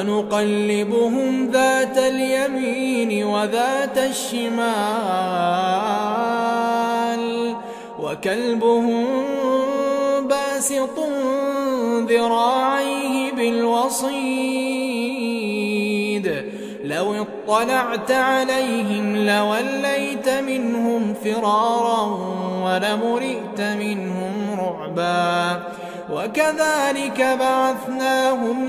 ونقلبهم ذات اليمين وذات الشمال وكلبهم باسط ذراعيه بالوصيد لو اطلعت عليهم لوليت منهم فرارا ولمرئت منهم رعبا وكذلك بعثناهم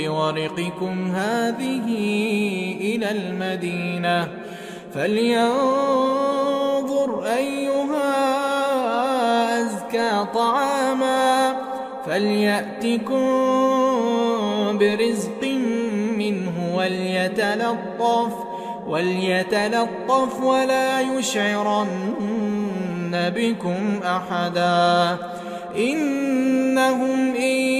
بورقكم هذه إلى المدينة فلينظر أيها أزكى طعاما فليأتكم برزق منه وليتلطف وليتلطف ولا يشعرن بكم أحدا إنهم إن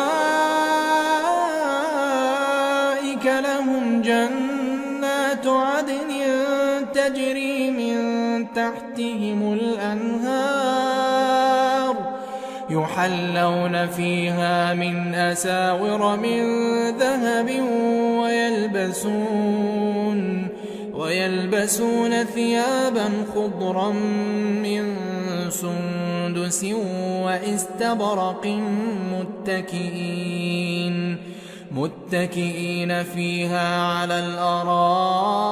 يحلون فيها من أساور من ذهب ويلبسون ويلبسون ثيابا خضرا من سندس واستبرق متكئين متكئين فيها على الأرائك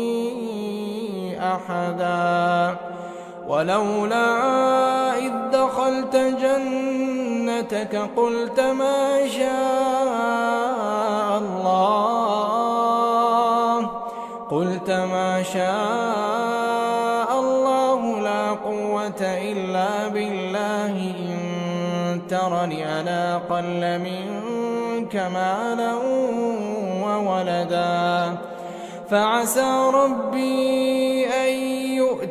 أحدا. ولولا إذ دخلت جنتك قلت ما شاء الله. قلت ما شاء الله لا قوة إلا بالله. إن ترني أنا أقل منك مالا وولدا. فعسى ربي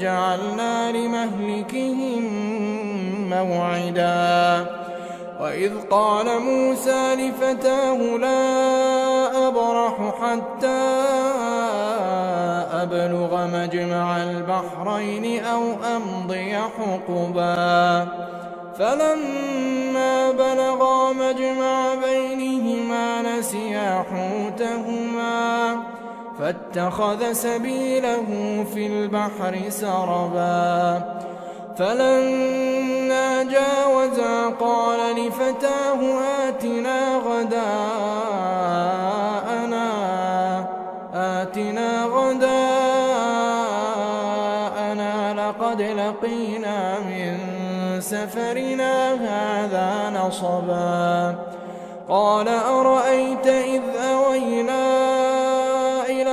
وجعلنا لمهلكهم موعدا. وإذ قال موسى لفتاه لا أبرح حتى أبلغ مجمع البحرين أو أمضي حقبا. فلما بلغا مجمع بينهما نسيا حوتهما فاتخذ سبيله في البحر سربا. فلما جاوزا قال لفتاه آتنا غداءنا. آتنا غداءنا. لقد لقينا من سفرنا هذا نصبا. قال أرأيت إذ أوينا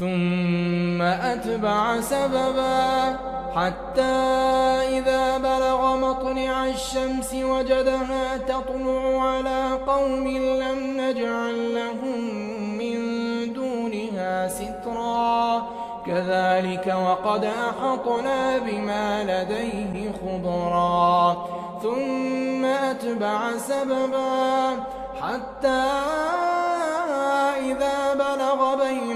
ثم أتبع سببا حتى إذا بلغ مطلع الشمس وجدها تطلع على قوم لم نجعل لهم من دونها سترا. كذلك وقد أحطنا بما لديه خضرا. ثم أتبع سببا حتى إذا بلغ بين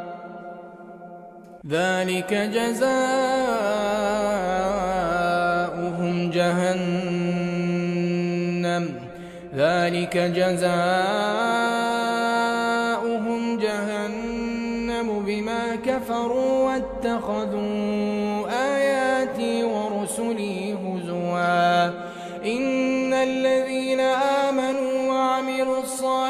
ذلك جزاؤهم جهنم. ذلك جزاؤهم جهنم بما كفروا واتخذوا